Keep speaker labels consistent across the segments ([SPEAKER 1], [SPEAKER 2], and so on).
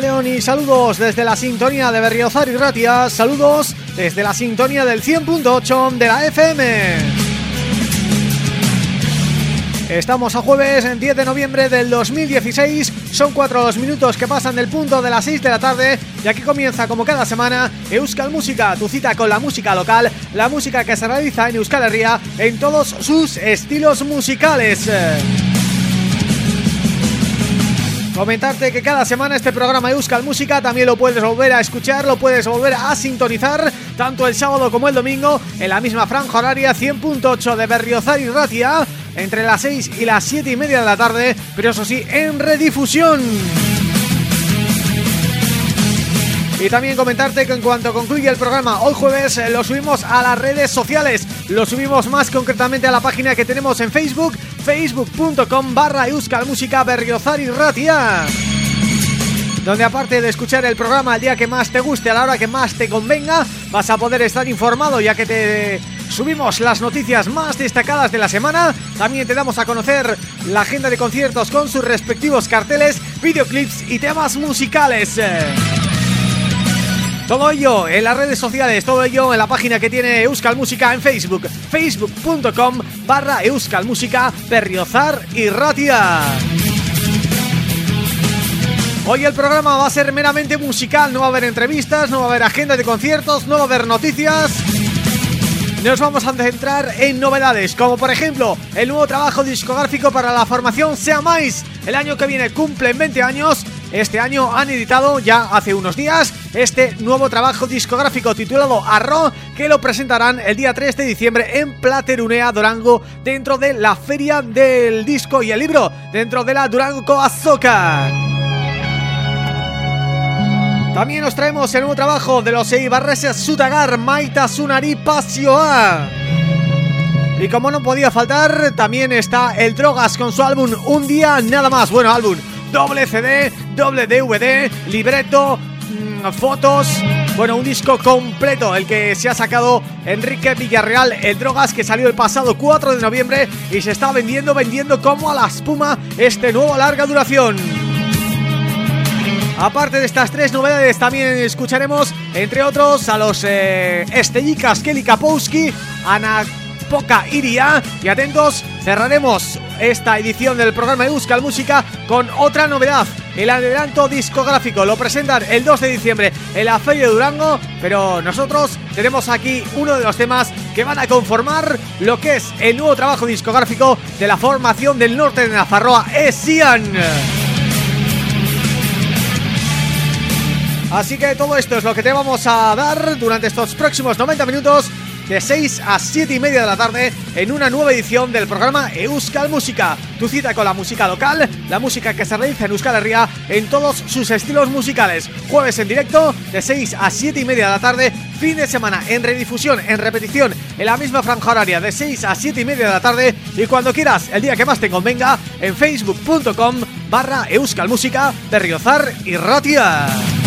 [SPEAKER 1] León y saludos desde la sintonía de Berriozar y Ratia, saludos desde la sintonía del 100.8 de la FM. Estamos a jueves, en 10 de noviembre del 2016, son cuatro minutos que pasan del punto de las 6 de la tarde y aquí comienza como cada semana Euskal Música, tu cita con la música local, la música que se realiza en Euskal Herria en todos sus estilos musicales. Comentarte que cada semana este programa Euskal Música también lo puedes volver a escuchar, lo puedes volver a sintonizar tanto el sábado como el domingo en la misma franja horaria 100.8 de Berriozar y Ratia entre las 6 y las 7 y media de la tarde, pero eso sí, en redifusión. Y también comentarte que en cuanto concluye el programa hoy jueves eh, lo subimos a las redes sociales Lo subimos más concretamente a la página que tenemos en Facebook Facebook.com barra Euskal Música Berriozar y Ratia donde aparte de escuchar el programa el día que más te guste, a la hora que más te convenga, vas a poder estar informado ya que te subimos las noticias más destacadas de la semana. También te damos a conocer la agenda de conciertos con sus respectivos carteles, videoclips y temas musicales. Todo ello en las redes sociales, todo ello en la página que tiene Euskal Música en Facebook, facebook.com barra Euskal Música Berriozar y Ratia. Hoy el programa va a ser meramente musical, no va a haber entrevistas, no va a haber agenda de conciertos, no va a haber noticias nos vamos a centrar en novedades, como por ejemplo el nuevo trabajo discográfico para la formación Sea Mais. El año que viene cumplen 20 años, este año han editado ya hace unos días este nuevo trabajo discográfico titulado Arro, que lo presentarán el día 3 de diciembre en Platerunea, Durango, dentro de la Feria del Disco y el Libro, dentro de la Durango Coazoca. También nos traemos el nuevo trabajo de los eibarreses Sutagar, Maita Sunari Pasioa. Y como no podía faltar, también está el Drogas con su álbum Un Día Nada Más. Bueno, álbum doble CD, doble DVD, libreto, mm, fotos... Bueno, un disco completo, el que se ha sacado Enrique Villarreal, el Drogas, que salió el pasado 4 de noviembre y se está vendiendo, vendiendo como a la espuma este nuevo larga duración. Aparte de estas tres novedades también escucharemos entre otros a los eh, Estellicas Kelly Kapowski, Ana Poca Iria. Y atentos, cerraremos esta edición del programa Euskal Música con otra novedad el adelanto discográfico. Lo presentan el 2 de diciembre en la Feria de Durango pero nosotros tenemos aquí uno de los temas que van a conformar lo que es el nuevo trabajo discográfico de la formación del norte de Nafarroa, Esian. Así que todo esto es lo que te vamos a dar durante estos próximos 90 minutos de 6 a 7 y media de la tarde en una nueva edición del programa Euskal Música, tu cita con la música local, la música que se realiza en Euskal Herria en todos sus estilos musicales. Jueves en directo de 6 a 7 y media de la tarde, fin de semana en redifusión, en repetición, en la misma franja horaria de 6 a 7 y media de la tarde y cuando quieras, el día que más te convenga, en facebook.com barra Euskal Música de Riozar y Ratia.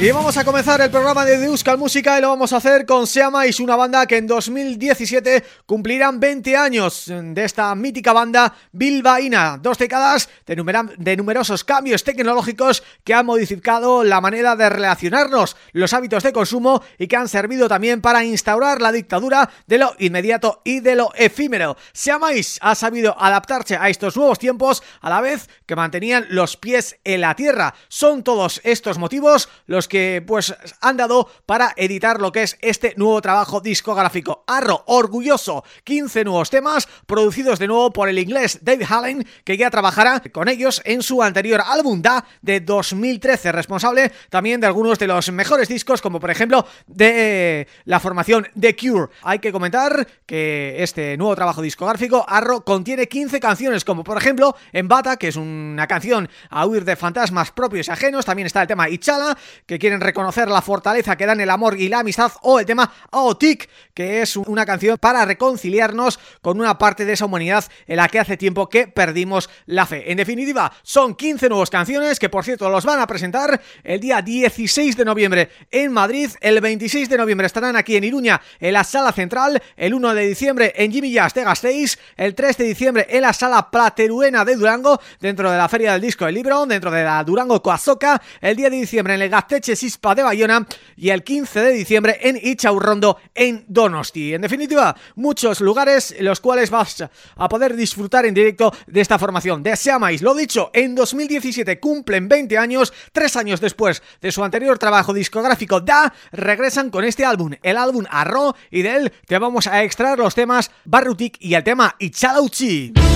[SPEAKER 1] Y vamos a comenzar el programa de Euskal Música y lo vamos a hacer con Seamais, una banda que en 2017 cumplirán 20 años de esta mítica banda bilbaína. Dos décadas de, de numerosos cambios tecnológicos que han modificado la manera de relacionarnos, los hábitos de consumo y que han servido también para instaurar la dictadura de lo inmediato y de lo efímero. Seamais ha sabido adaptarse a estos nuevos tiempos a la vez que mantenían los pies en la tierra. Son todos estos motivos los que pues han dado para editar lo que es este nuevo trabajo discográfico. Arro, orgulloso, 15 nuevos temas producidos de nuevo por el inglés Dave Hallen, que ya trabajará con ellos en su anterior álbum Da de 2013, responsable también de algunos de los mejores discos, como por ejemplo de la formación The Cure. Hay que comentar que este nuevo trabajo discográfico, Arro, contiene 15 canciones, como por ejemplo En Bata, que es una canción a huir de fantasmas propios y ajenos, también está el tema Ichala, que quieren reconocer la fortaleza que dan el amor y la amistad o el tema Aotik, que es una canción para reconciliarnos con una parte de esa humanidad en la que hace tiempo que perdimos la fe. En definitiva, son 15 nuevas canciones que por cierto los van a presentar el día 16 de noviembre en Madrid, el 26 de noviembre estarán aquí en Iruña en la Sala Central, el 1 de diciembre en Jimmy Jazz de Gasteiz, el 3 de diciembre en la Sala Plateruena de Durango, dentro de la Feria del Disco del Libro, dentro de la Durango Coazoca, el día de diciembre en el Gasteche De Bayona y el 15 de diciembre en Ichaurrondo en Donosti. En definitiva, muchos lugares en los cuales vas a poder disfrutar en directo de esta formación de. Lo dicho, en 2017 cumplen 20 años, tres años después de su anterior trabajo discográfico Da, regresan con este álbum, el álbum Arro, y de él te vamos a extraer los temas Barrutik y el tema Ichalauchi.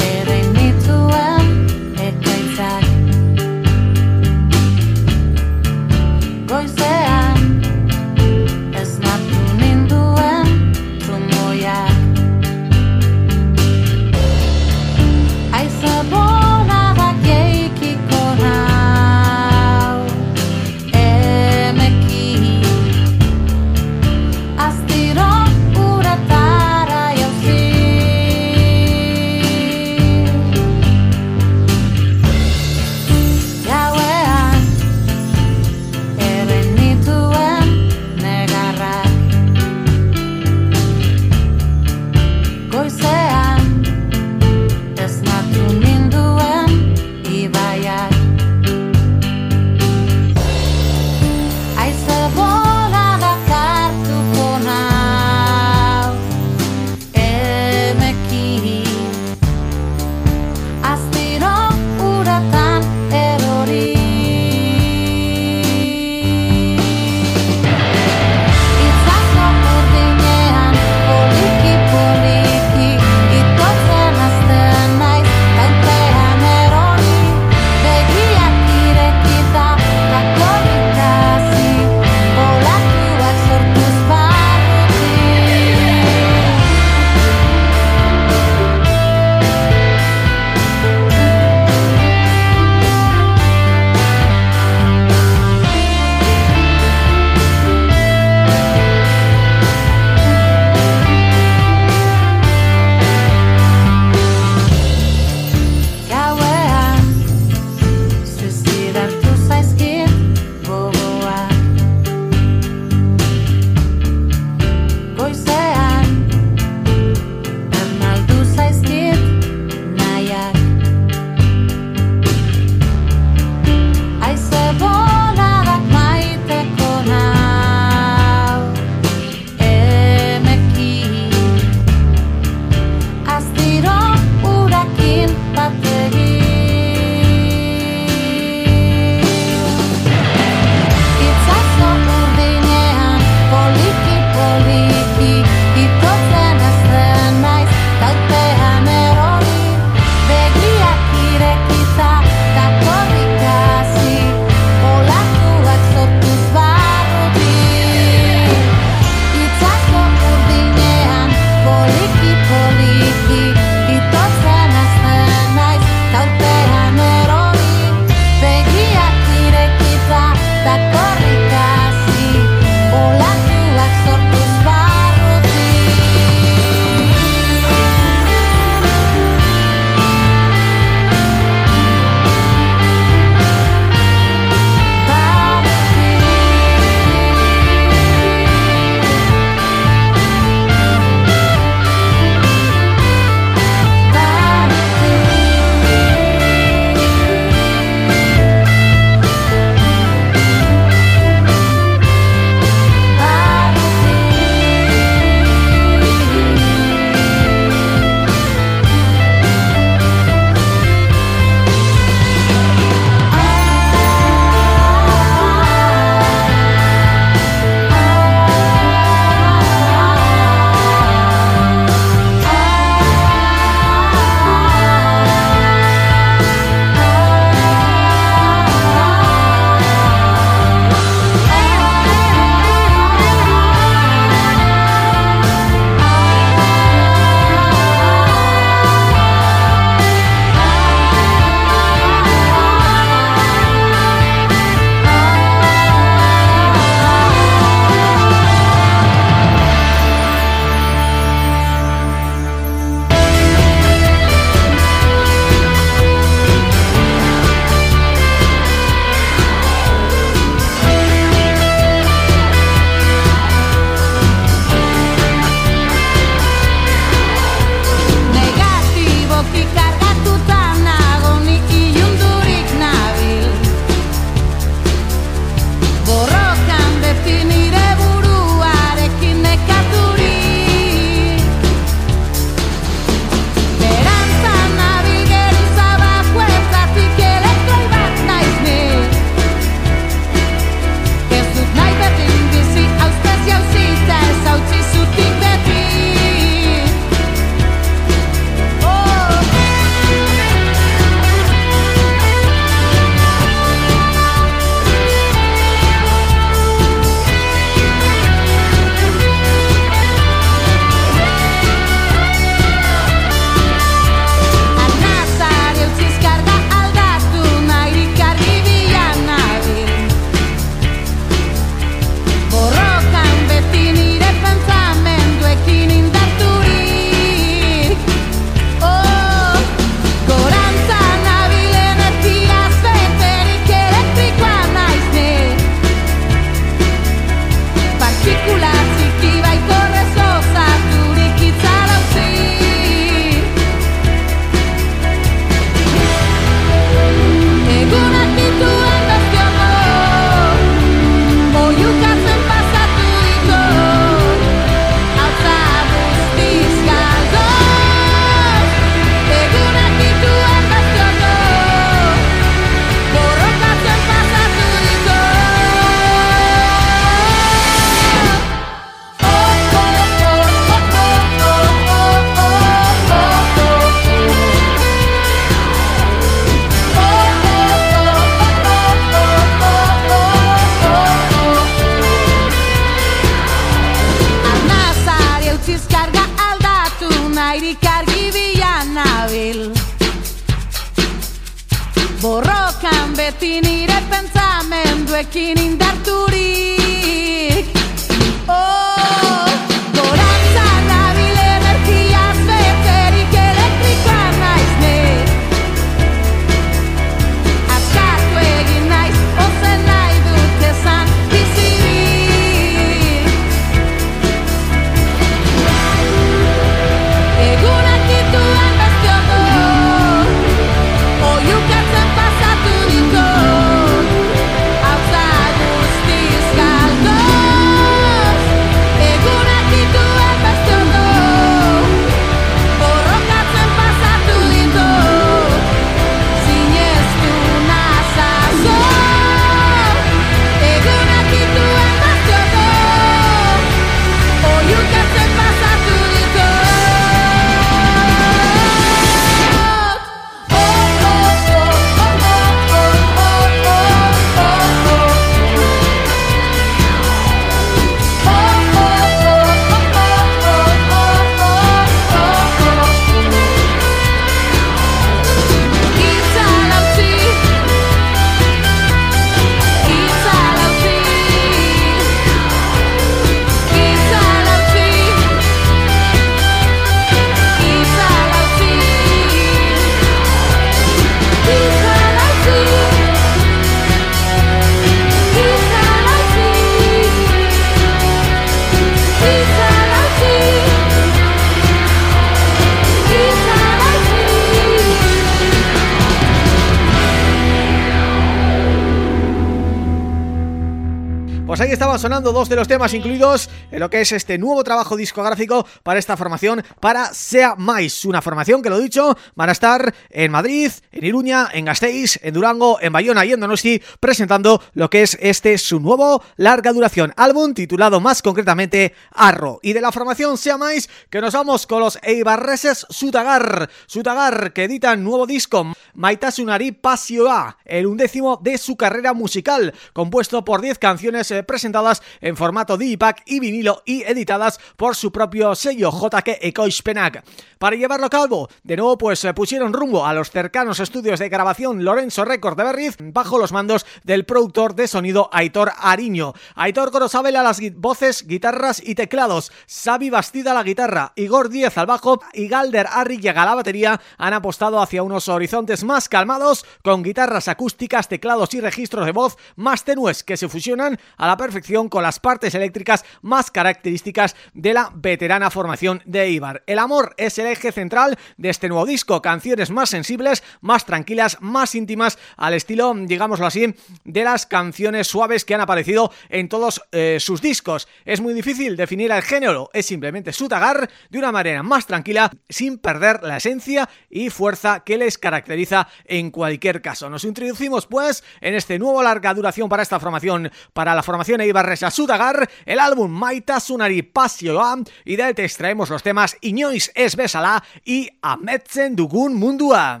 [SPEAKER 1] 2 de los temas incluidos lo que es este nuevo trabajo discográfico para esta formación, para Sea Mais, una formación que lo dicho, van a estar en Madrid, en Iruña, en Gasteiz, en Durango, en Bayona y en Donosti presentando lo que es este su nuevo larga duración álbum titulado más concretamente Arro. Y de la formación Sea Mais que nos vamos con los Eibarreses Sutagar, Sutagar que editan nuevo disco Maitasunari Pasioa, el undécimo de su carrera musical, compuesto por 10 canciones eh, presentadas en formato digipack y vinilo y editadas por su propio sello JK Ekoispenak. Para llevarlo a cabo, de nuevo pues eh, pusieron rumbo a los cercanos estudios de grabación Lorenzo Record de Berriz bajo los mandos del productor de sonido Aitor Ariño. Aitor Gorosabel a las voces, guitarras y teclados, Xavi Bastida a la guitarra, Igor Díez al bajo y Galder Arrillaga a la batería han apostado hacia unos horizontes más calmados con guitarras acústicas, teclados y registros de voz más tenues que se fusionan a la perfección con las partes eléctricas más características de la veterana formación de Ibar. El amor es el eje central de este nuevo disco, canciones más sensibles, más tranquilas, más íntimas, al estilo, digámoslo así, de las canciones suaves que han aparecido en todos eh, sus discos. Es muy difícil definir el género, es simplemente su tagar de una manera más tranquila, sin perder la esencia y fuerza que les caracteriza en cualquier caso. Nos introducimos pues en este nuevo larga duración para esta formación, para la formación Eibarresa Sutagar, el álbum Maita Sunari Pasioa y de él te extraemos los temas Inoiz es Besala y Ametzen Dugun Mundua.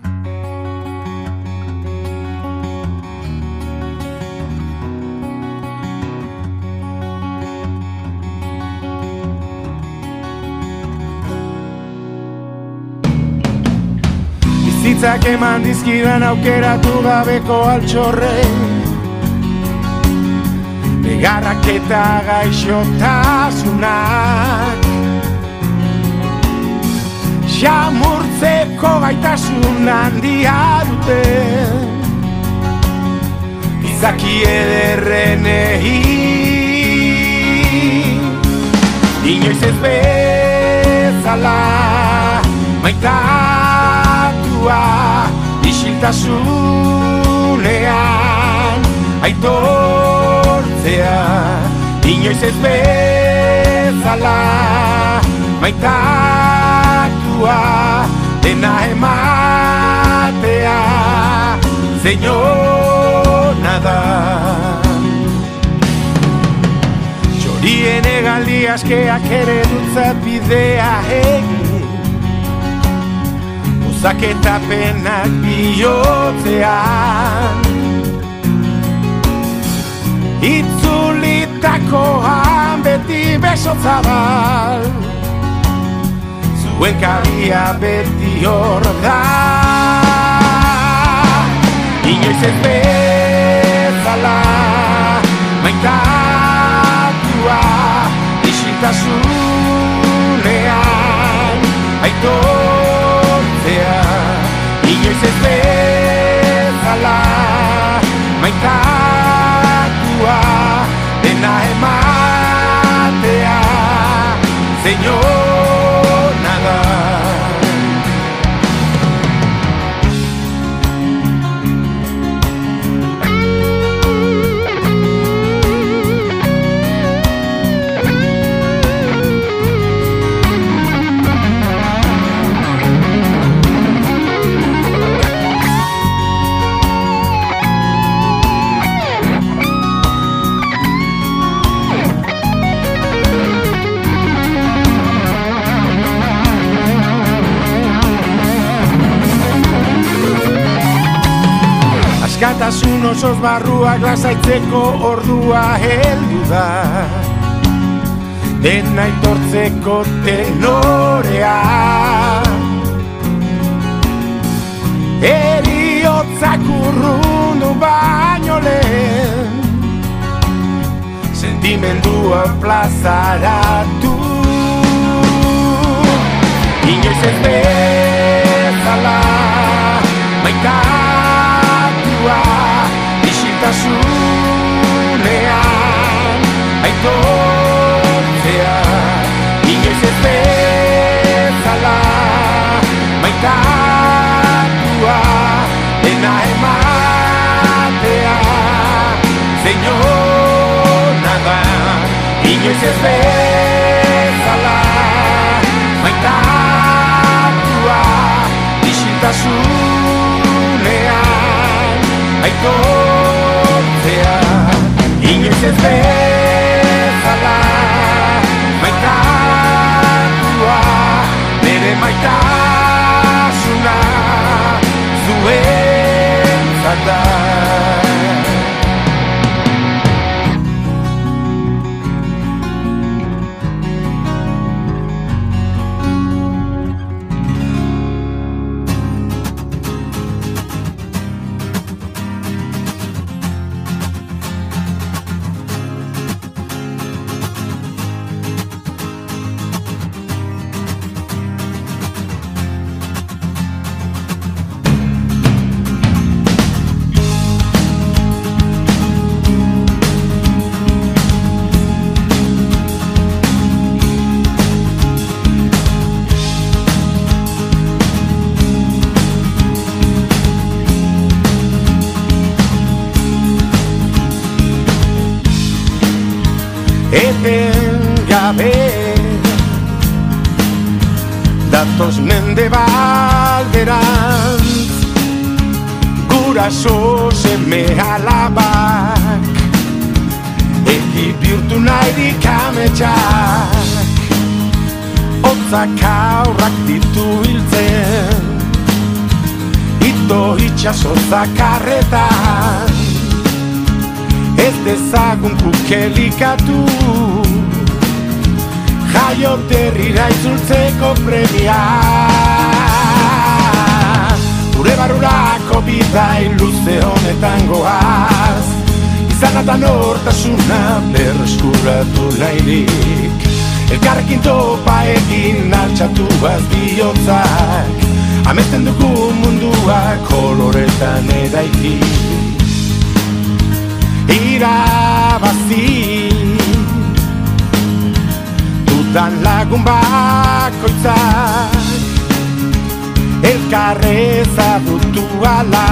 [SPEAKER 2] Bizitzak eman dizkidan aukeratu gabeko altxorrei Begarrak eta gaixotasunak. Jamurtzeko gaitasun handia dute. Izaki ederrenei Inoiz ez bezala maitatua isiltasunean aitortzea inoiz ez bezala maitatua dena ematea zeino da. Txorien egaldi askeak ere dutzat bidea egin. Uzak eta penak bihotzean Itzulitakoan beti besotzabal Zu Buen kabia beti hor da. Inoiz ez bezala Maitatua Isiltasunean Aitortzea. Inoiz ez bezala Maitatua Señor Askatasun osoz barruak lasaitzeko ordua heldu da. Dena aitortzeko tenorea. Eriotzak urrundu baino lehen. Sentimendua plazaratu. Inoiz ez bezala Maitatua Isiltasunean Aitortzea Inoiz ez bezala Maitatua Dena ematea Señor nada Inoiz ez bezala Maitatua Isiltasunean Aitortzea Inoiz ez bezala Maitatua Nere maitasuna Zuen zata seme alabak. Egi bihurtu nahi dikametxak Otzak aurrak ditu hiltzen. Ito itxaso zakarretan Ez dezagun kukelikatu Jaio terrira itzultzeko premia. Gure barrurako bidai luze honetan goaz. Izan atan hortasuna berreskuratu nahirik Elkarrekin topa egin altxatuaz bihotzak. Amesten dugu mundua koloretan eraiki. Irabazi. Dudan lagun bakoitzak Elkarrezagutu ala.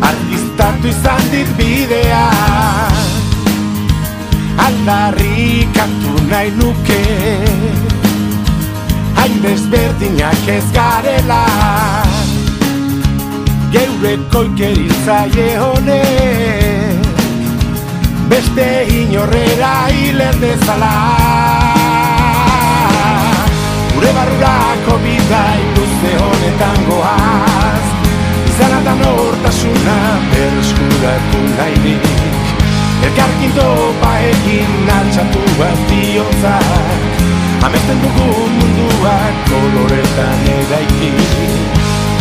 [SPEAKER 2] Artistatu izan dit bidea. Aldarrikatu nahi nuke. Hain desberdinak ez garela. Geure koikeritzaile honek. Beste inorrera hilen dezala. Gure barrurako eta ikuste honetan goaz Izara da nortasuna berreskuratu nahi nik Elkarkin topa egin altxatu bat diotzak Amesten dugu munduak koloretan edaiki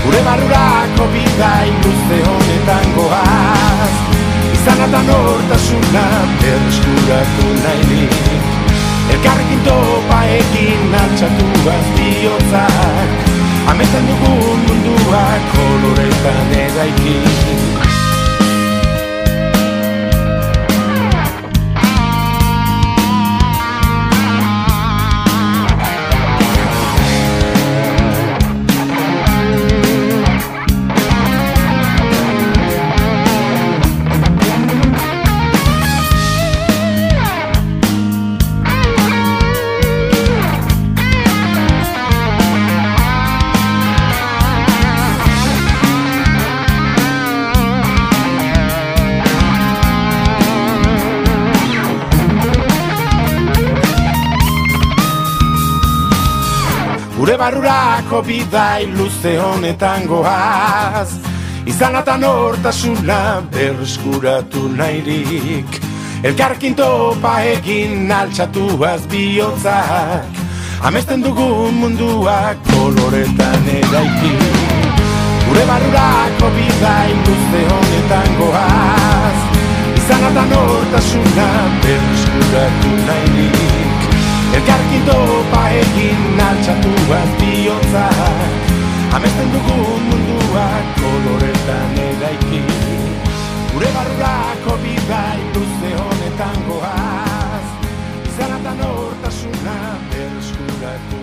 [SPEAKER 2] Gure barrurako bidai luze honetan goaz Izan eta nortasuna berreskuratu nahi nik Elkarrekin topa egin altxatu azbiotzak Ametan dugun munduak koloretan eraikin Gure barrurako bidai luze honetan goaz Izan atan hortasuna berreskuratu nahirik. Elkarkin topa egin altxatuaz bihotzak Amesten dugun munduak koloretan eraiki. Gure barrurako bidai luze honetan goaz Izan atan hortasuna berreskuratu nahirik Elkarki dopa egin altxatuaz bihotzak Amesten dugu munduak koloretan eraiki. Gure barurako bidai luze honetan goaz. Izan eta nortasuna berreskuratu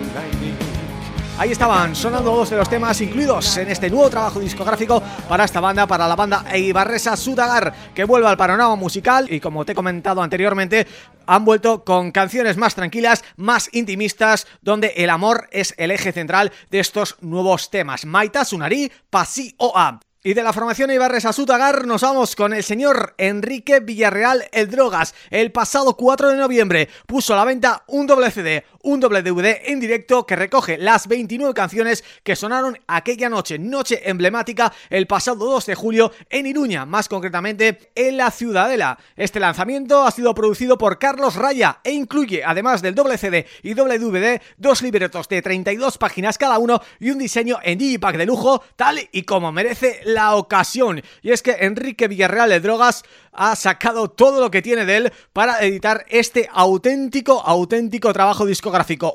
[SPEAKER 1] Ahí estaban sonando dos de los temas incluidos en este nuevo trabajo discográfico para esta banda, para la banda Eibarresa Sudagar, que vuelve al panorama musical y como te he comentado anteriormente, han vuelto con canciones más tranquilas, más intimistas, donde el amor es el eje central de estos nuevos temas. Maita Sunari Pasi Oa. Y de la formación Ibarres Sutagar nos vamos con el señor Enrique Villarreal El Drogas. El pasado 4 de noviembre puso a la venta un doble CD, un doble DVD en directo que recoge las 29 canciones que sonaron aquella noche, noche emblemática el pasado 2 de julio en Iruña, más concretamente en la Ciudadela. Este lanzamiento ha sido producido por Carlos Raya e incluye, además del doble CD y doble DVD, dos libretos de 32 páginas cada uno y un diseño en digipack de lujo, tal y como merece la ocasión. Y es que Enrique Villarreal de Drogas ha sacado todo lo que tiene de él para editar este auténtico, auténtico trabajo discográfico.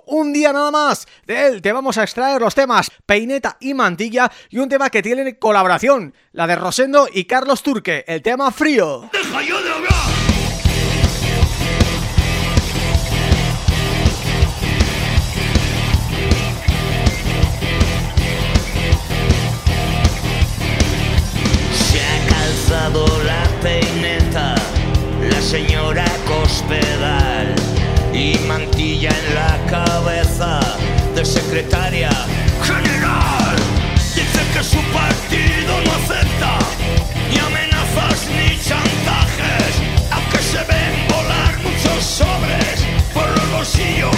[SPEAKER 1] Un día nada más de él te vamos a extraer los temas Peineta y Mantilla y un tema que tiene colaboración, la de Rosendo y Carlos Turque, el tema Frío.
[SPEAKER 3] ¡Deja yo de hablar!
[SPEAKER 4] Se ha calzado la peineta, la señora Cospedal y mantilla en la cabeza de secretaria general. Dice que su partido no acepta ni amenazas ni chantajes, aunque se ven volar muchos sobres por los bolsillos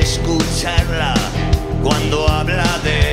[SPEAKER 4] escucharla cuando habla de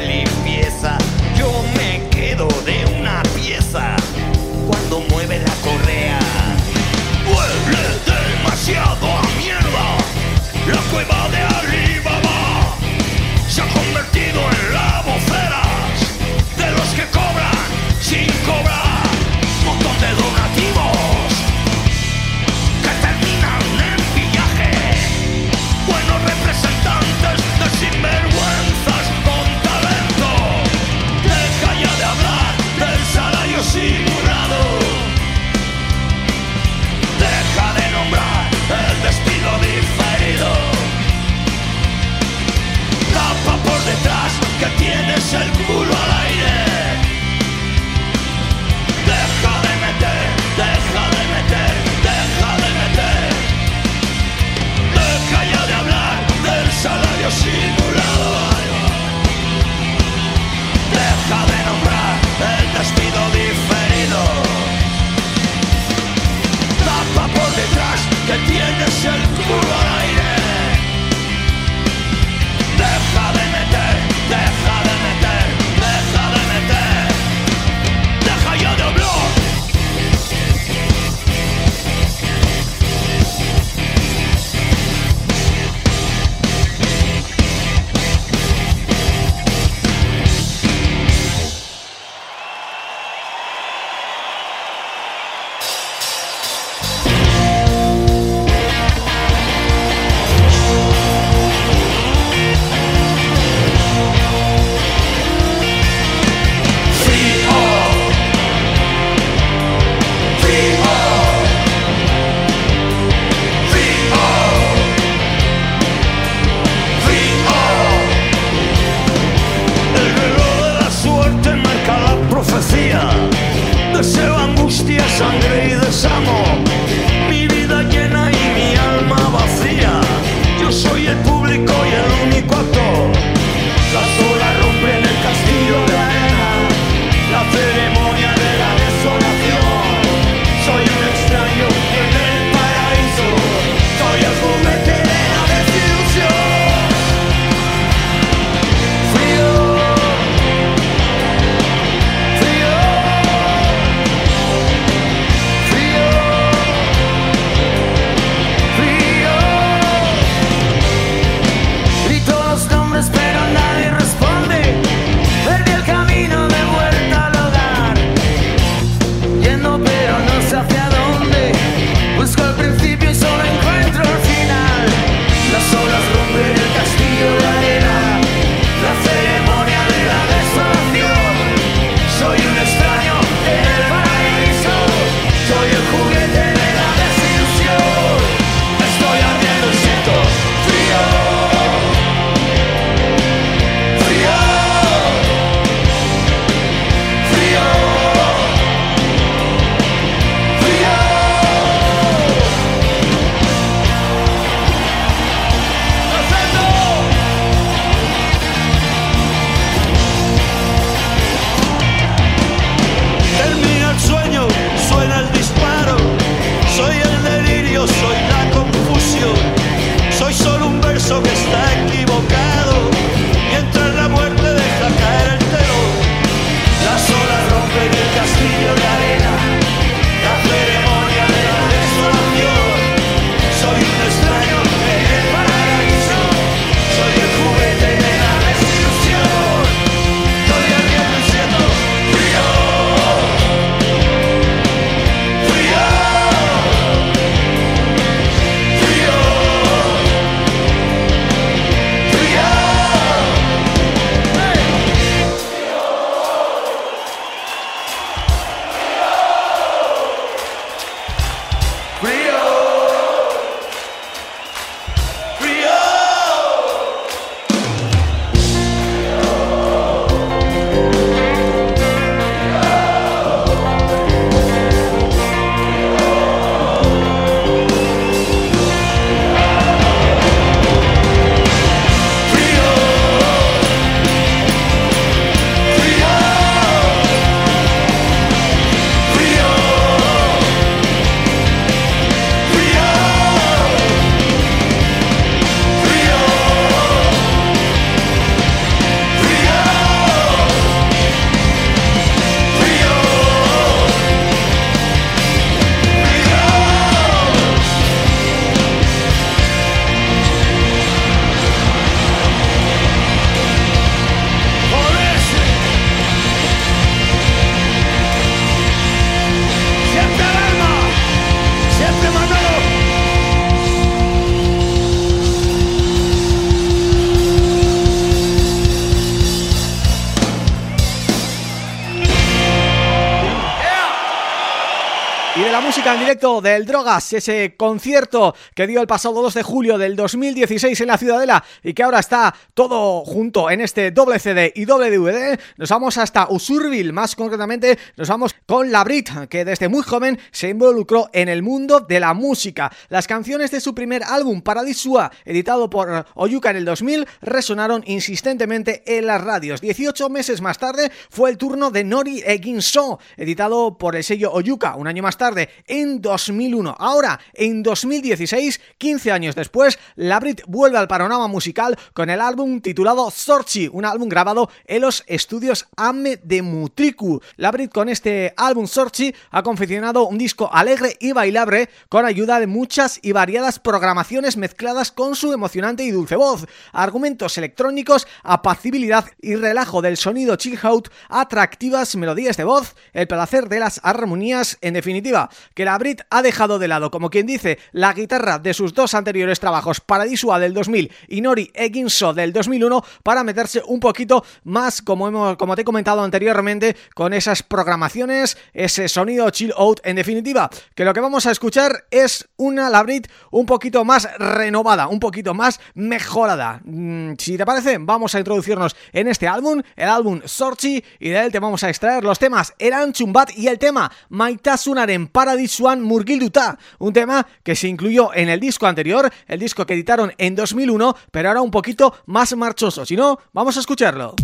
[SPEAKER 1] directo del Drogas, ese concierto que dio el pasado 2 de julio del 2016 en la Ciudadela y que ahora está todo junto en este doble CD y doble DVD, nos vamos hasta Usurbil, más concretamente nos vamos con la Brit, que desde muy joven se involucró en el mundo de la música. Las canciones de su primer álbum, Paradisua, editado por Oyuka en el 2000, resonaron insistentemente en las radios. 18 meses más tarde fue el turno de Nori Eginso, editado por el sello Oyuka, un año más tarde en 2001. Ahora, en 2016, 15 años después, la Brit vuelve al panorama musical con el álbum titulado Sorchi, un álbum grabado en los estudios Ame de Mutriku. La Brit con este álbum Sorchi ha confeccionado un disco alegre y bailable con ayuda de muchas y variadas programaciones mezcladas con su emocionante y dulce voz, argumentos electrónicos, apacibilidad y relajo del sonido chill out, atractivas melodías de voz, el placer de las armonías, en definitiva que la Brit ha dejado de lado, como quien dice, la guitarra de sus dos anteriores trabajos, Paradisua del 2000 y Nori Eginso del 2001, para meterse un poquito más, como hemos como te he comentado anteriormente, con esas programaciones, ese sonido chill out, en definitiva, que lo que vamos a escuchar es una la Brit un poquito más renovada, un poquito más mejorada. Mm, si te parece, vamos a introducirnos en este álbum, el álbum Sorchi, y de él te vamos a extraer los temas Eran Chumbat y el tema Maitasunaren Paradisuan Murgilduta, un tema que se incluyó en el disco anterior, el disco que editaron en 2001, pero ahora un poquito más marchoso. Si no, vamos a escucharlo.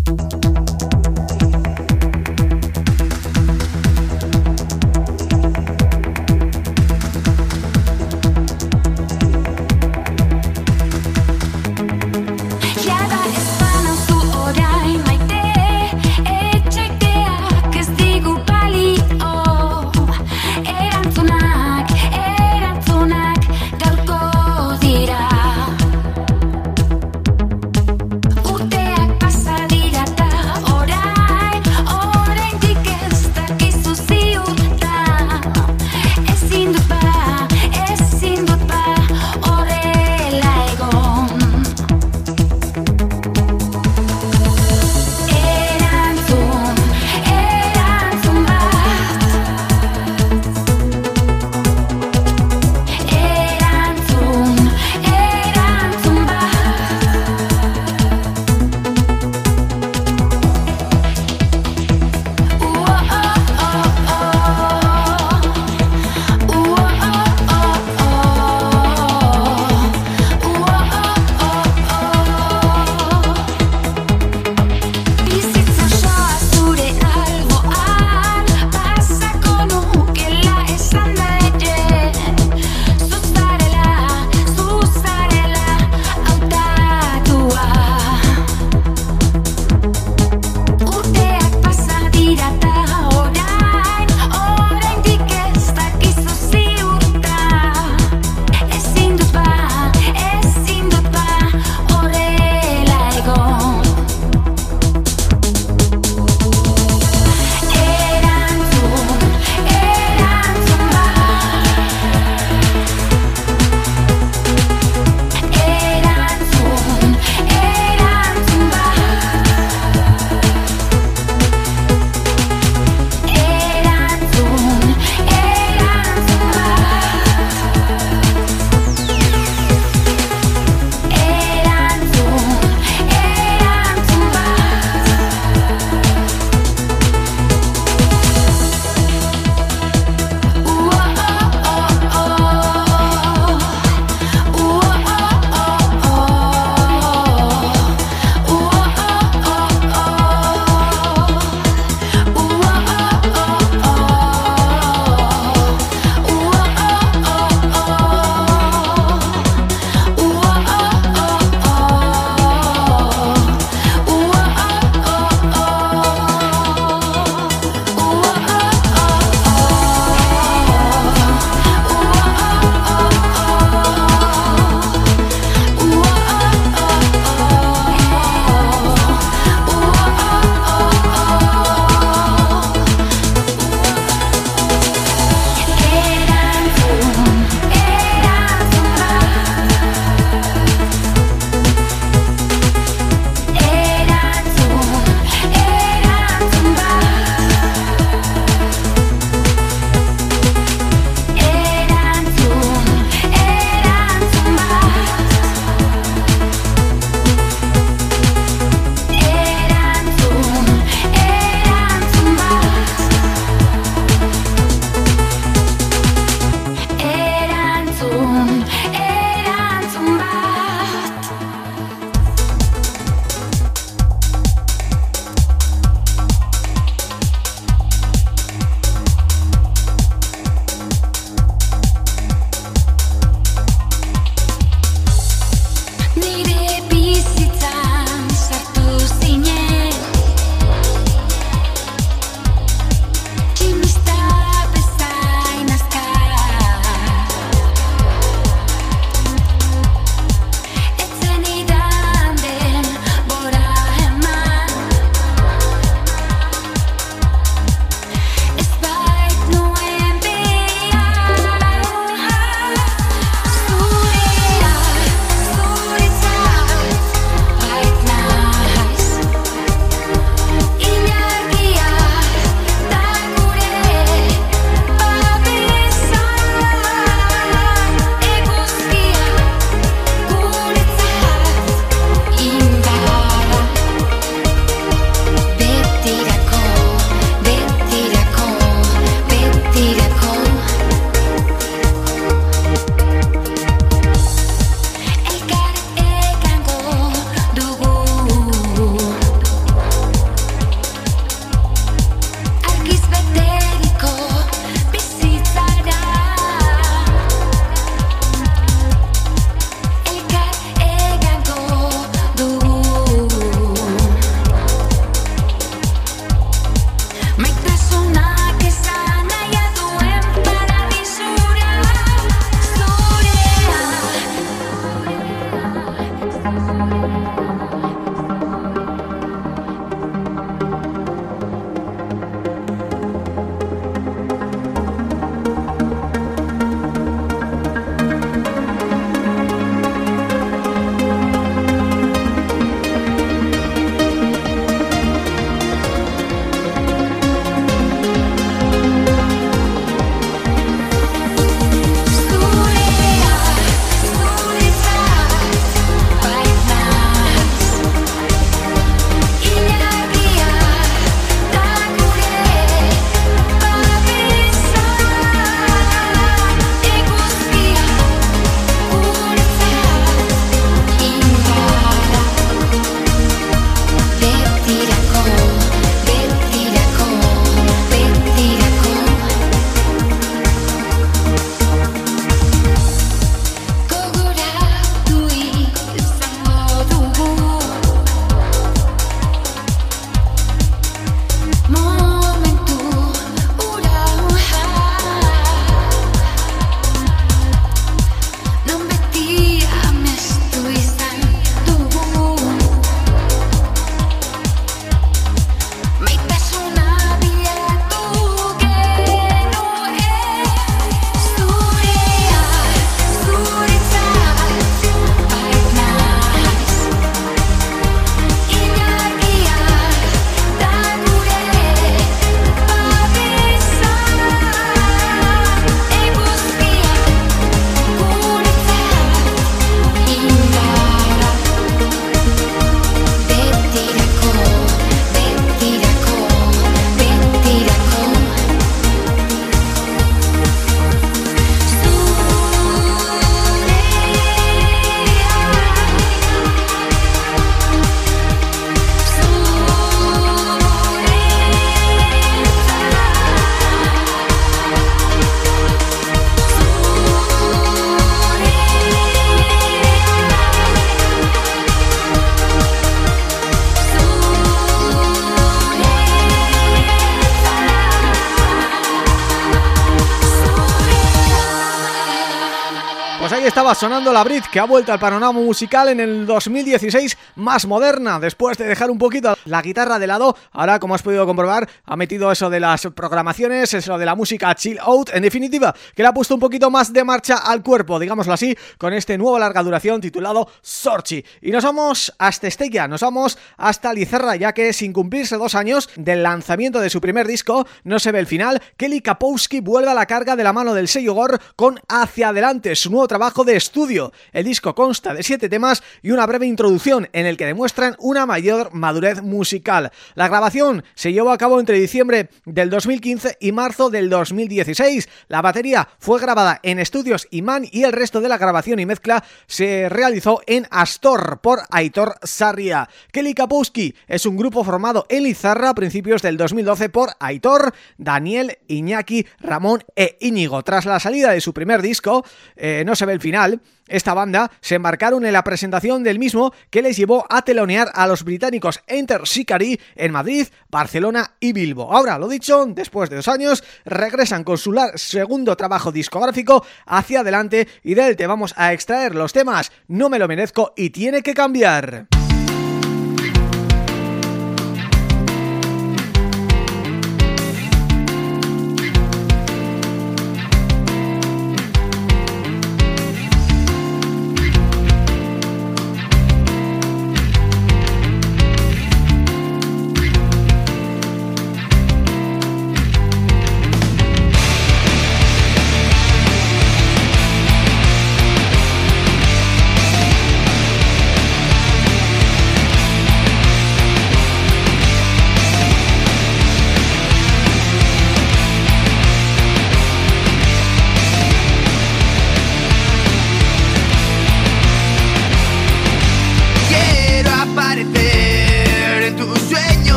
[SPEAKER 3] Sonando la Brit que ha vuelto al panorama musical en el 2016 más moderna después de dejar un poquito la guitarra de lado. Ahora como has podido comprobar ha metido eso de las programaciones, eso de la música chill out, en definitiva que le ha puesto un poquito más de marcha al cuerpo, digámoslo así con este nuevo larga duración titulado Sorchi. Y nos vamos hasta Estella, nos vamos hasta Lizarra ya que sin cumplirse dos años del lanzamiento de su primer disco no se ve el final, Kelly Kapowski vuelve a la carga de la mano del sello Gore con Hacia Adelante, su nuevo trabajo de estudio. El disco consta de siete temas y una breve introducción en el que demuestran una mayor madurez musical. La grabación se llevó a cabo entre diciembre del 2015 y marzo del 2016. La batería fue grabada en estudios Iman y el resto de la grabación y mezcla se realizó en Astor por Aitor Sarria. Kelly Kapowski es un grupo formado en Lizarra a principios del 2012 por Aitor, Daniel, Iñaki, Ramón e Íñigo. Tras la salida de su primer disco, eh, no se ve el final, esta banda se embarcaron en la presentación del mismo que les llevó a telonear a los británicos Enter Shikari en Madrid, Barcelona y Bilbo. Ahora, lo dicho, después de dos años, regresan con su segundo trabajo discográfico hacia adelante y de él te vamos a extraer los temas No me lo merezco y Tiene que cambiar.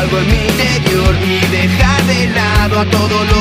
[SPEAKER 3] Algo en mi interior Y dejar de lado a todo lo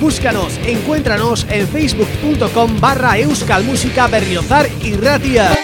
[SPEAKER 1] Búscanos, encuéntranos en facebook.com barra euskalmusica berriozar y ratia.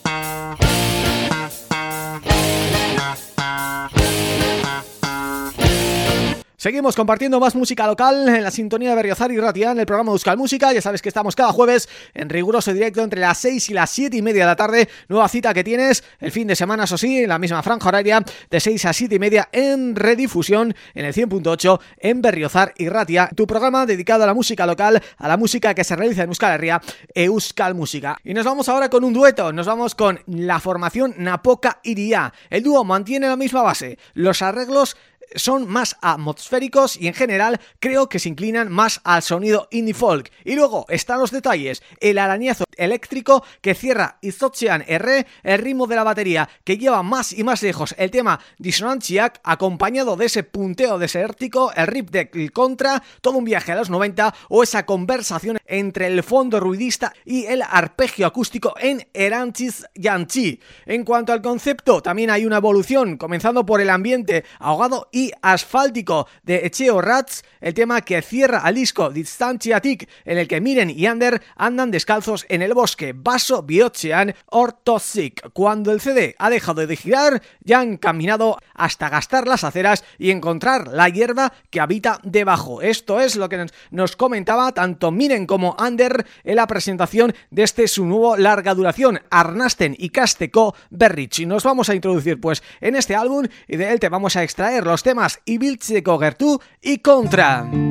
[SPEAKER 1] Seguimos compartiendo más música local en la sintonía de Berriozar y Ratia en el programa Euskal Música. Ya sabes que estamos cada jueves en riguroso directo entre las 6 y las 7 y media de la tarde. Nueva cita que tienes el fin de semana, eso sí, en la misma franja horaria de 6 a 7 y media en redifusión en el 100.8 en Berriozar y Ratia. Tu programa dedicado a la música local, a la música que se realiza en Euskal Herria, Euskal Música. Y nos vamos ahora con un dueto, nos vamos con la formación Napoca Iria. El dúo mantiene la misma base, los arreglos son más atmosféricos y en general creo que se inclinan más al sonido indie folk. Y luego están los detalles, el arañazo eléctrico que cierra Izotzean R, el ritmo de la batería que lleva más y más lejos el tema Dissonantiac acompañado de ese punteo desértico, el rip del contra, todo un viaje a los 90 o esa conversación entre el fondo ruidista y el arpegio acústico en Eranchis Yanchi. En cuanto al concepto, también hay una evolución, comenzando por el ambiente ahogado y y Asfáltico de Echeo Rats, el tema que cierra al disco Distantiatic, en el que Miren y Ander andan descalzos en el bosque, Vaso Biochean Ortosic. Cuando el CD ha dejado de girar, ya han caminado hasta gastar las aceras y encontrar la hierba que habita debajo. Esto es lo que nos comentaba tanto Miren como Ander en la presentación de este su nuevo larga duración, Arnasten y Casteco Berrich. Y nos vamos a introducir pues en este álbum y de él te vamos a extraer los temas Ibiltzeko Gertu y Contra.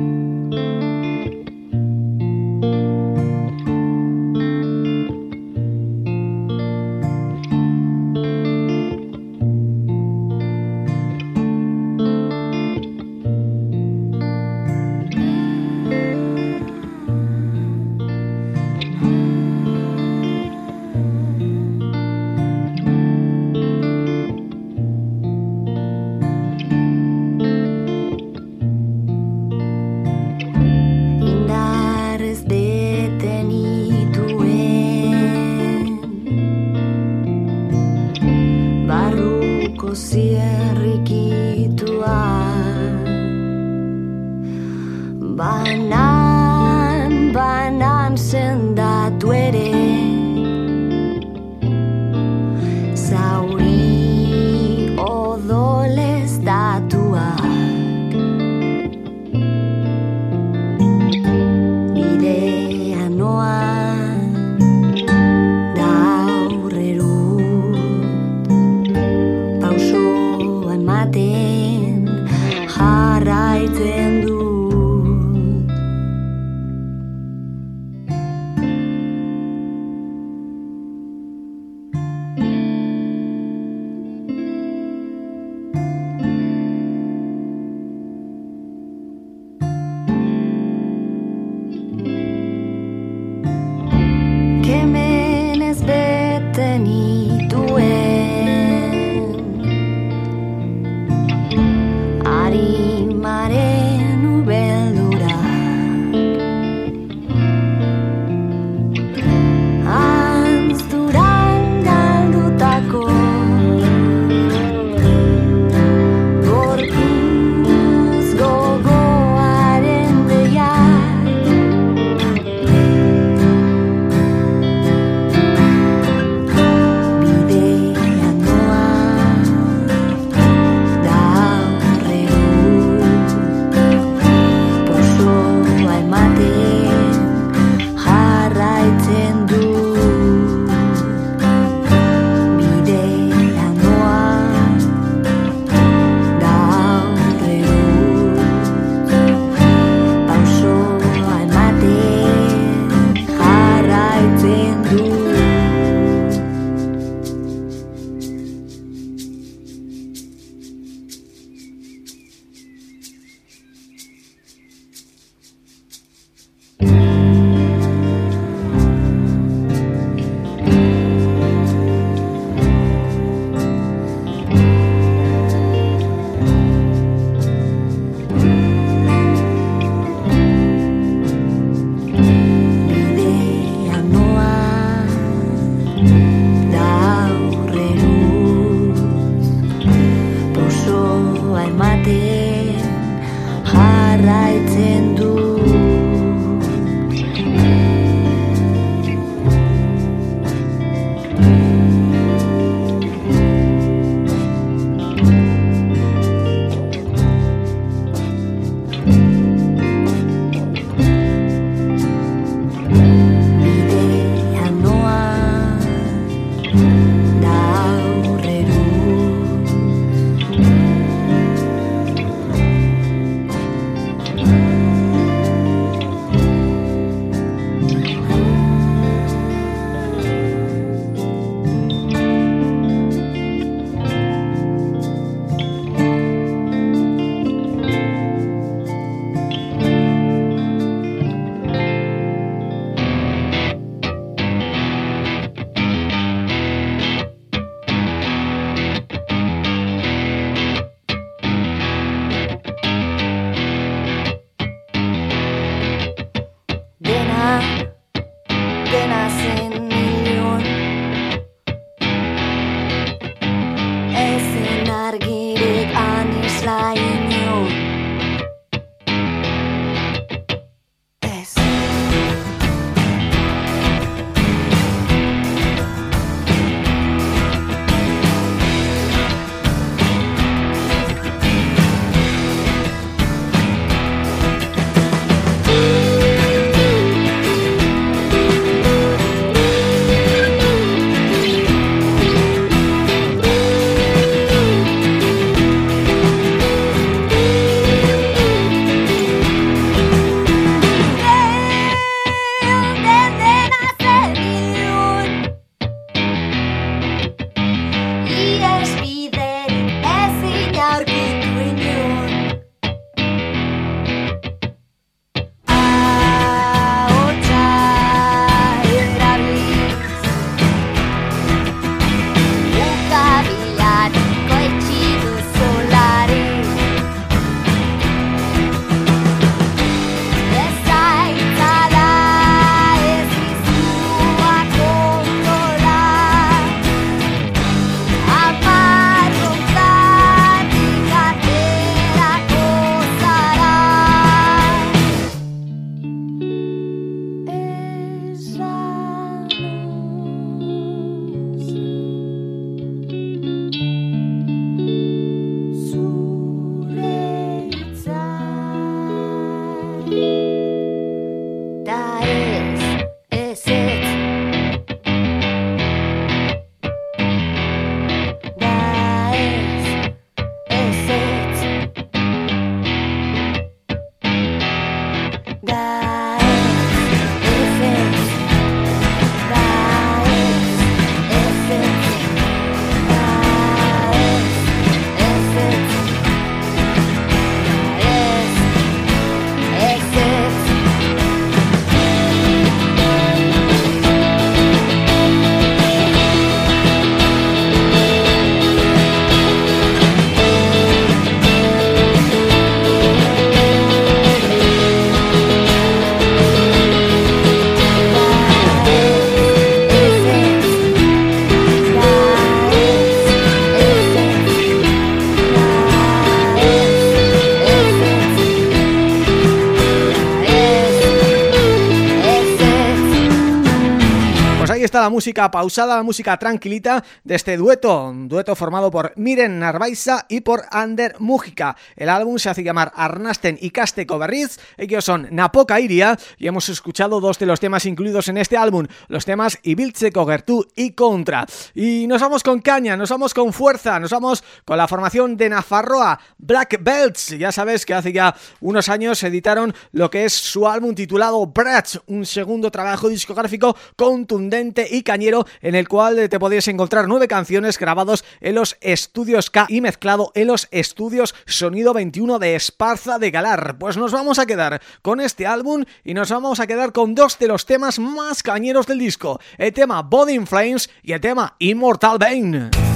[SPEAKER 1] Música pausada, la música tranquilita de este dueto, un dueto formado por Miren Narvaiza y por Ander Mujica. El álbum se hace llamar Arnasten y Caste Berriz, ellos son Napoca Iria y hemos escuchado dos de los temas incluidos en este álbum, los temas Ibiltze Gertu y Contra. Y nos vamos con caña, nos vamos con fuerza, nos vamos con la formación de Nafarroa, Black Belts, ya sabes que hace ya unos años editaron lo que es su álbum titulado Bratz, un segundo trabajo discográfico contundente y cañero en el cual te podías encontrar nueve canciones grabados en los estudios K y mezclado en los estudios Sonido 21 de Esparza de Galar. Pues nos vamos a quedar con este álbum y nos vamos a quedar con dos de los temas más cañeros del disco, el tema Body in Flames y el tema Immortal Bane.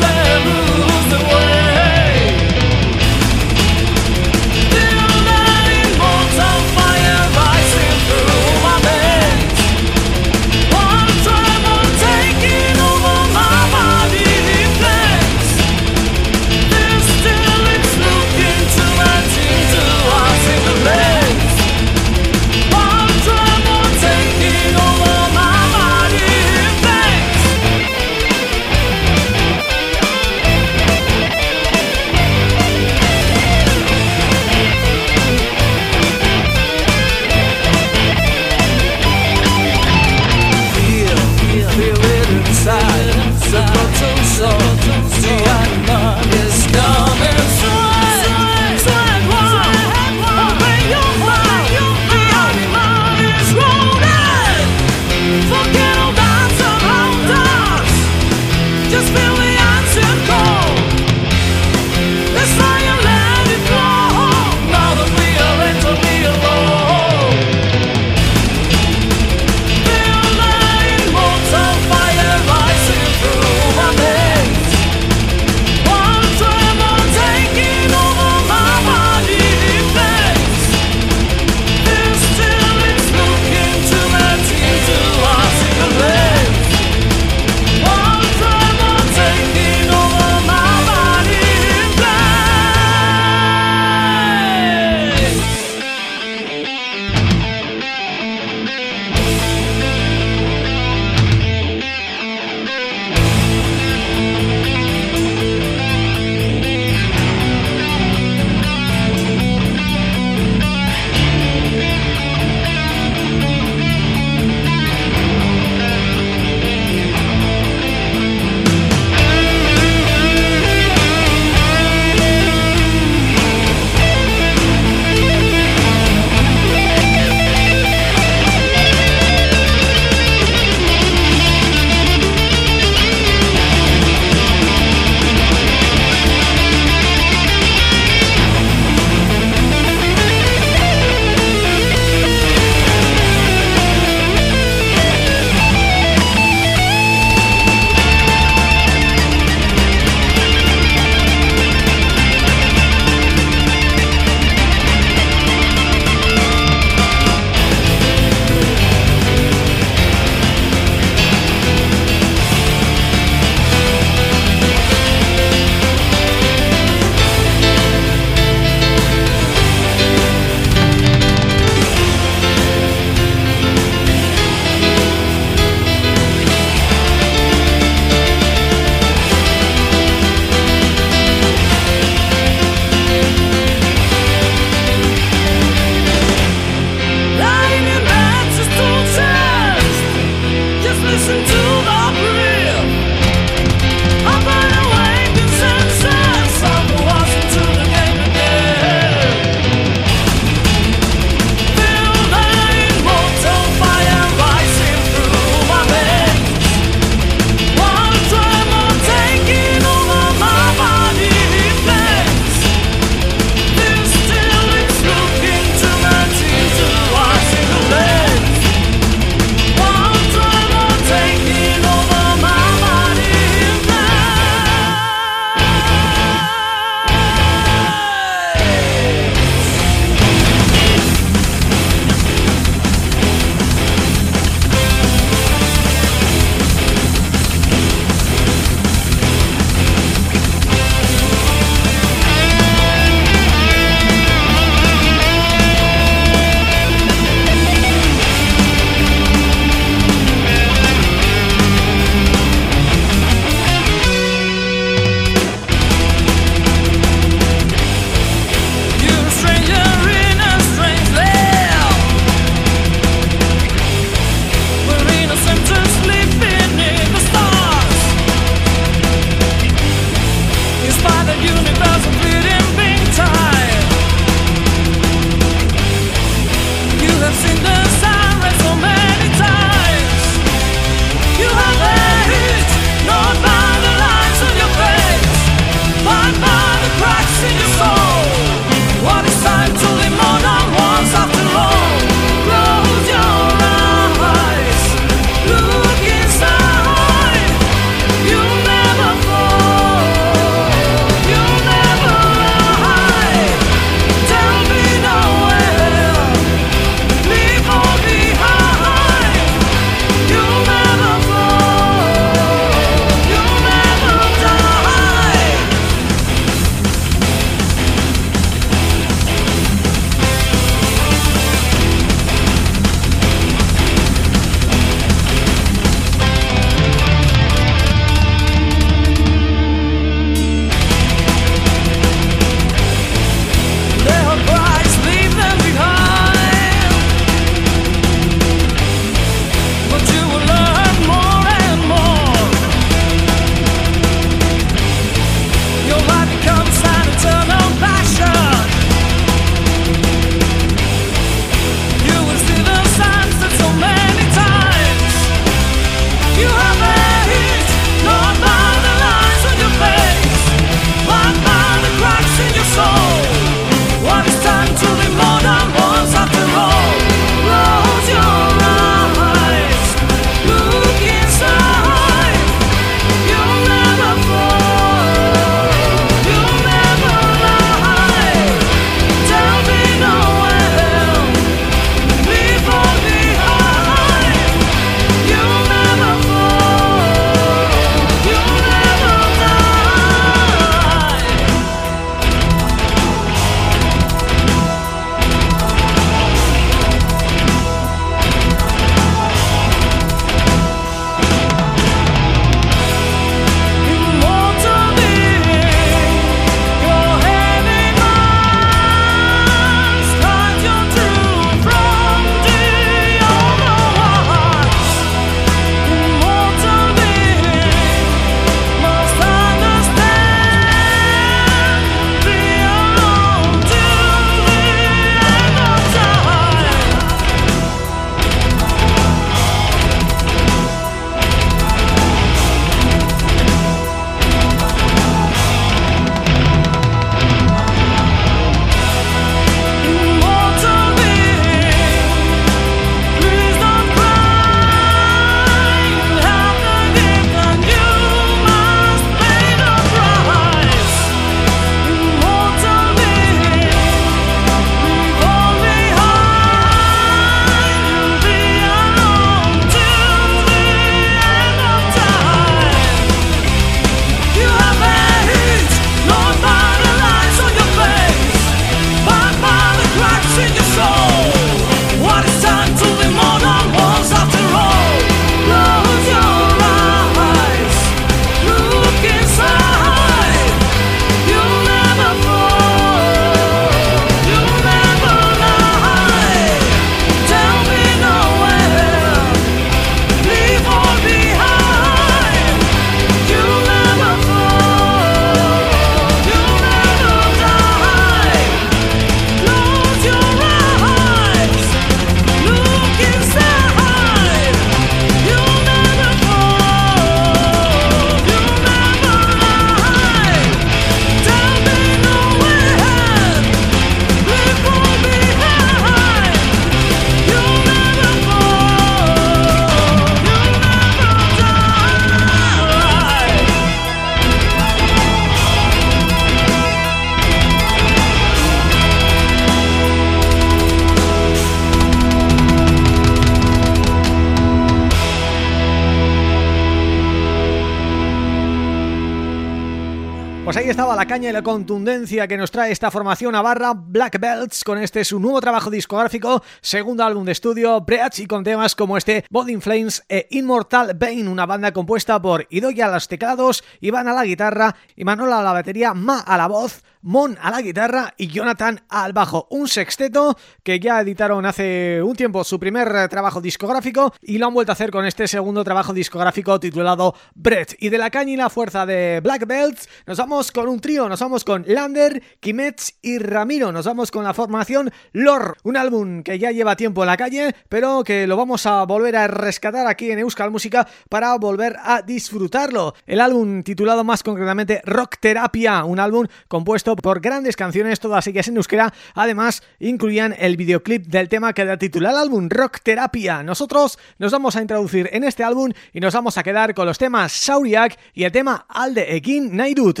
[SPEAKER 1] La contundencia que nos trae esta formación a barra Black Belts con este su nuevo trabajo discográfico, segundo álbum de estudio, Breach y con temas como este Body Flames e Immortal Bane, una banda compuesta por Idoya a los teclados, Iván a la guitarra y Manola a la batería, Ma a la voz, Mon a la guitarra y Jonathan al bajo. Un sexteto que ya editaron hace un tiempo su primer trabajo discográfico y lo han vuelto a hacer con este segundo trabajo discográfico titulado Brett. Y de la caña y la fuerza de Black Belts nos vamos con un trío, nos vamos con Lander, Kimetz y Ramiro. Nos vamos con la formación Lor, un álbum que ya lleva tiempo en la calle, pero que lo vamos a volver a rescatar aquí en Euskal Música para volver a disfrutarlo. El álbum titulado más concretamente Rock Terapia, un álbum compuesto por grandes canciones, todas ellas en euskera. Además, incluían el videoclip del tema que da título al álbum Rock Terapia. Nosotros nos vamos a introducir en este álbum y nos vamos a quedar con los temas Sauriak y el tema Alde Ekin Naidut.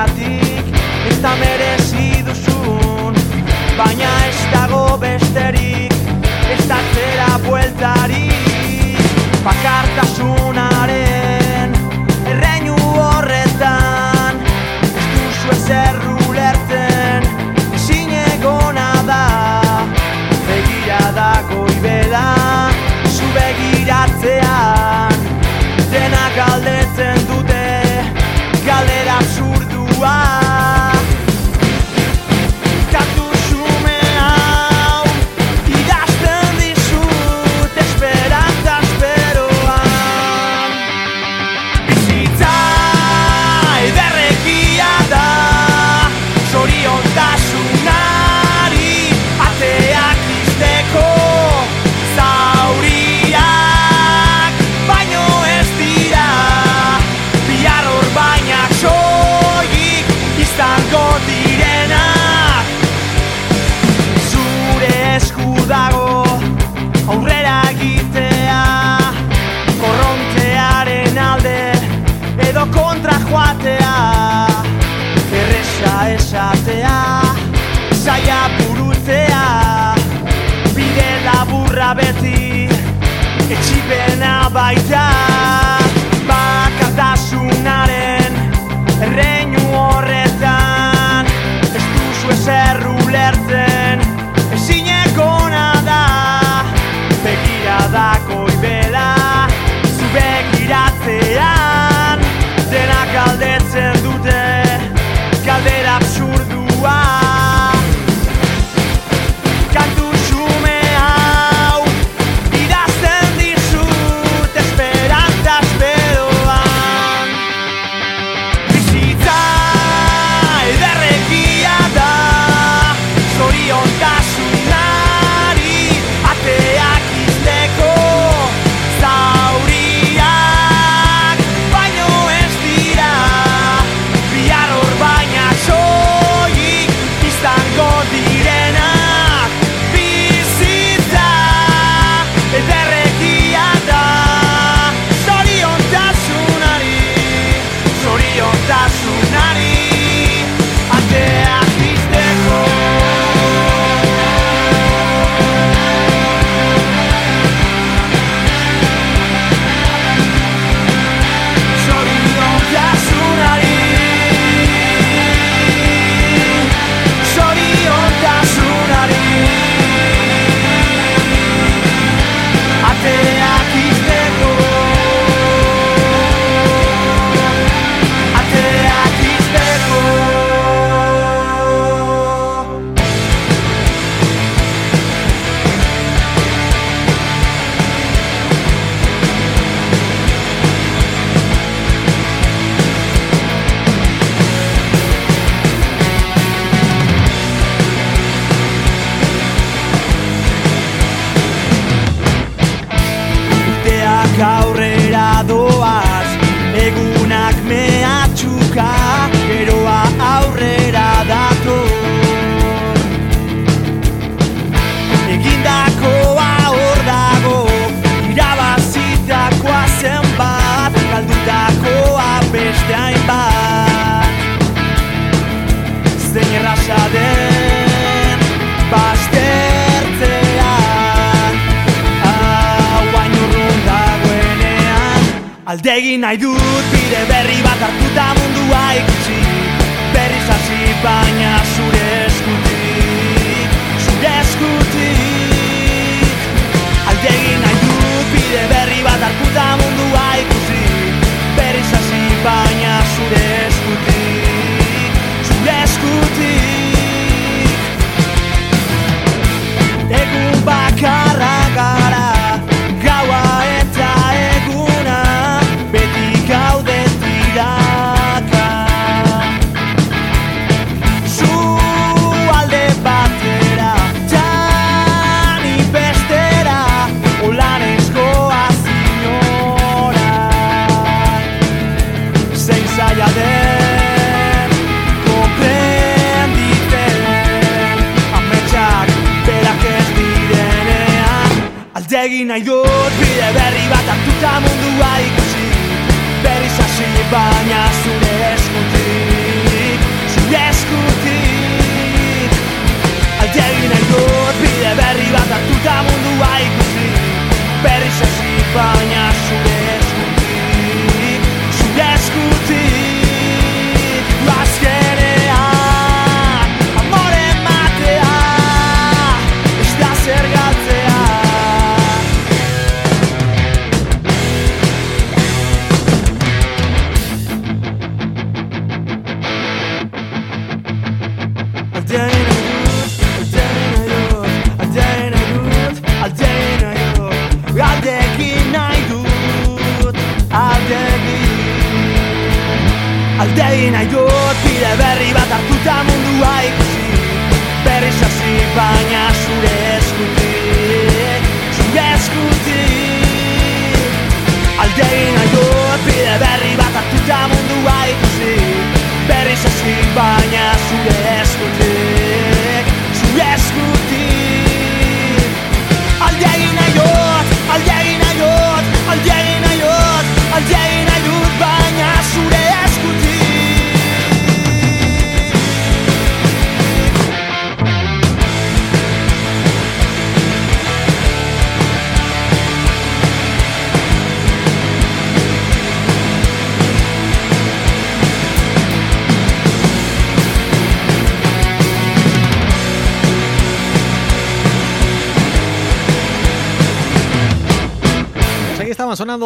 [SPEAKER 5] Zergatik ez da merezi duzun Baina ez dago besterik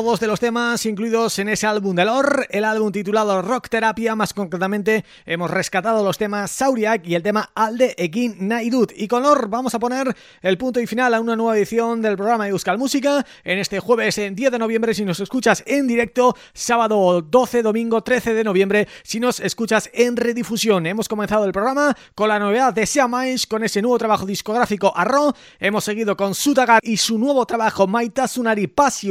[SPEAKER 1] dos de los temas incluidos en ese álbum de Lor, el álbum titulado Rock Terapia, más concretamente hemos rescatado los temas Sauriak y el tema Alde Ekin Naidut. Y con Lor vamos a poner el punto y final a una nueva edición del programa Euskal Música en este jueves en 10 de noviembre si nos escuchas en directo, sábado 12, domingo 13 de noviembre si nos escuchas en redifusión. Hemos comenzado el programa con la novedad de Seamais, con ese nuevo trabajo discográfico Arro, hemos seguido con Sutagar y su nuevo trabajo Maitasunari Pasio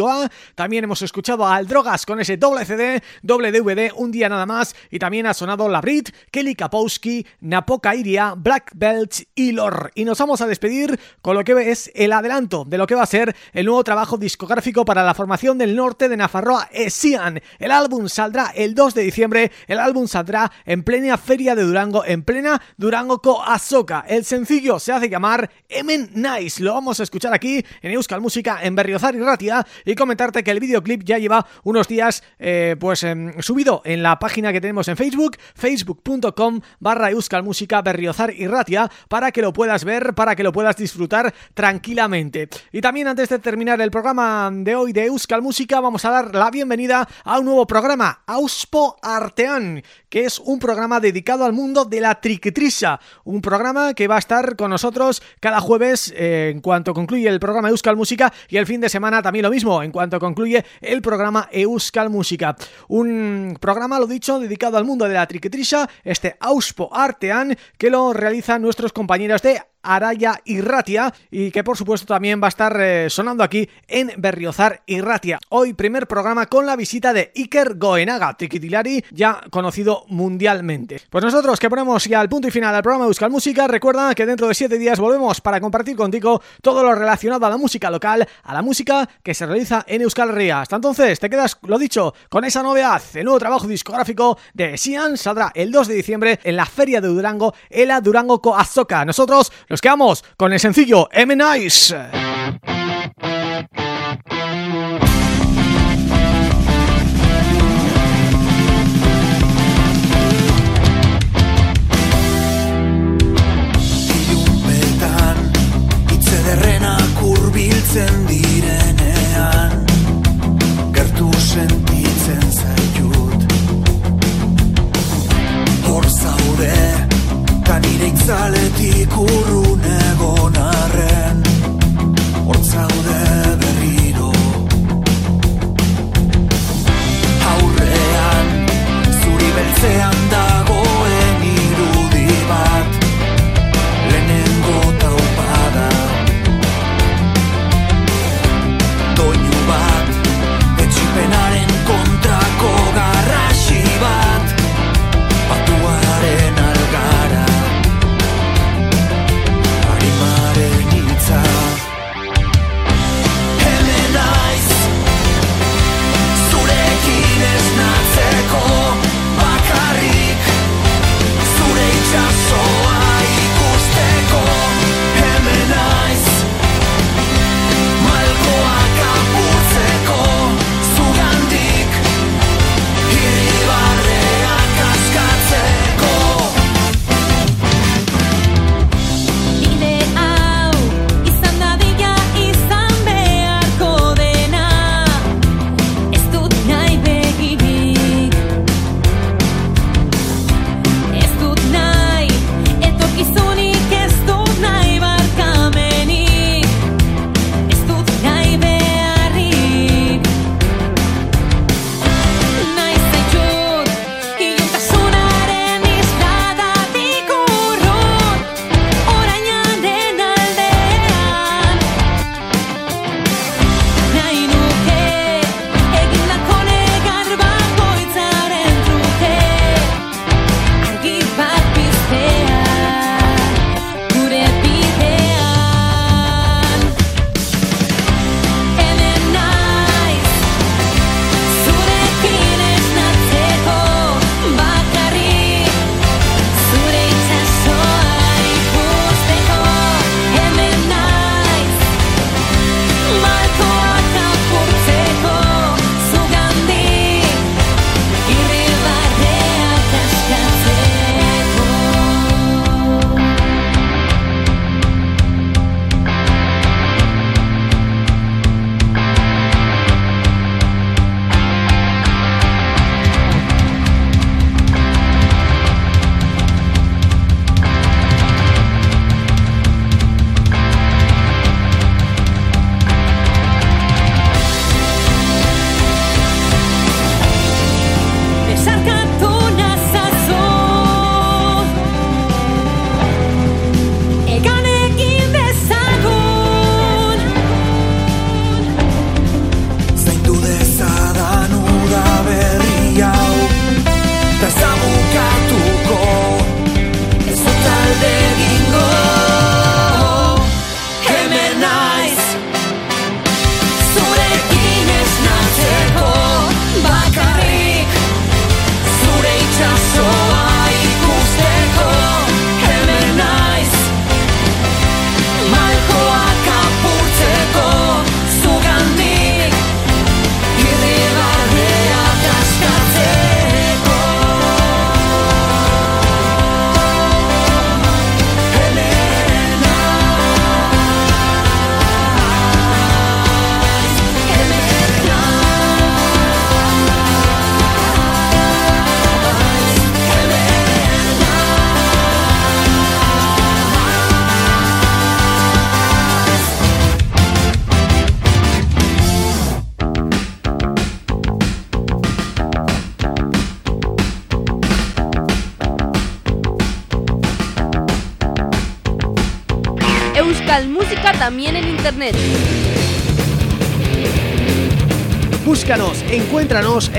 [SPEAKER 1] también hemos escuchado a Aldrogas con ese doble CD, doble DVD, un día nada más, y también ha sonado La Brit, Kelly Kapowski, Napoca Iria, Black Belt y Lor. Y nos vamos a despedir con lo que es el adelanto de lo que va a ser el nuevo trabajo discográfico para la formación del norte de Nafarroa, Esian. El álbum saldrá el 2 de diciembre, el álbum saldrá en plena Feria de Durango, en plena Durango Azoka. El sencillo se hace llamar Emen Nice, lo vamos a escuchar aquí en Euskal Música en Berriozar y Ratia y comentarte que el videoclip ya lleva unos días eh, pues eh, subido en la página que tenemos en Facebook, facebook.com barra Berriozar y Ratia para que lo puedas ver, para que lo puedas disfrutar tranquilamente. Y también antes de terminar el programa de hoy de Euskal Música vamos a dar la bienvenida a un nuevo programa, Auspo Artean, que es un programa dedicado al mundo de la triquetrisa, un programa que va a estar con nosotros cada jueves eh, en cuanto concluye el programa Euskal Música y el fin de semana también lo mismo, en cuanto concluye el programa Euskal Música. Un programa, lo dicho, dedicado al mundo de la triquetrisa, este Auspo Artean, que lo realizan nuestros compañeros de Araya y Ratia y que por supuesto también va a estar eh, sonando aquí en Berriozar y Ratia. Hoy primer programa con la visita de Iker Goenaga, triquitilari ya conocido mundialmente. Pues nosotros que ponemos ya el punto y final al programa Euskal Música, recuerda que dentro de 7 días volvemos para compartir contigo todo lo relacionado a la música local, a la música que se realiza en Euskal Herria. Hasta entonces te quedas, lo dicho, con esa novedad, el nuevo trabajo discográfico de Sian saldrá el 2 de diciembre en la Feria de Durango, Ela Durango Coazoca. Nosotros nos quedamos con el sencillo M Nice.
[SPEAKER 6] salenti kuru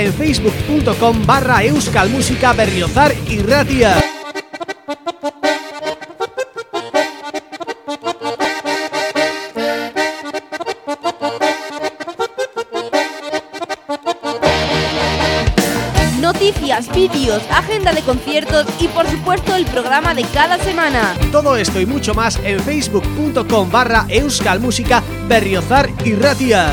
[SPEAKER 6] en
[SPEAKER 1] facebook.com barra euskalmusica berriozar y ratia.
[SPEAKER 6] Noticias, vídeos, agenda de conciertos y por supuesto el programa de cada semana.
[SPEAKER 1] Todo esto y mucho más en facebook.com barra euskalmusica berriozar y ratia.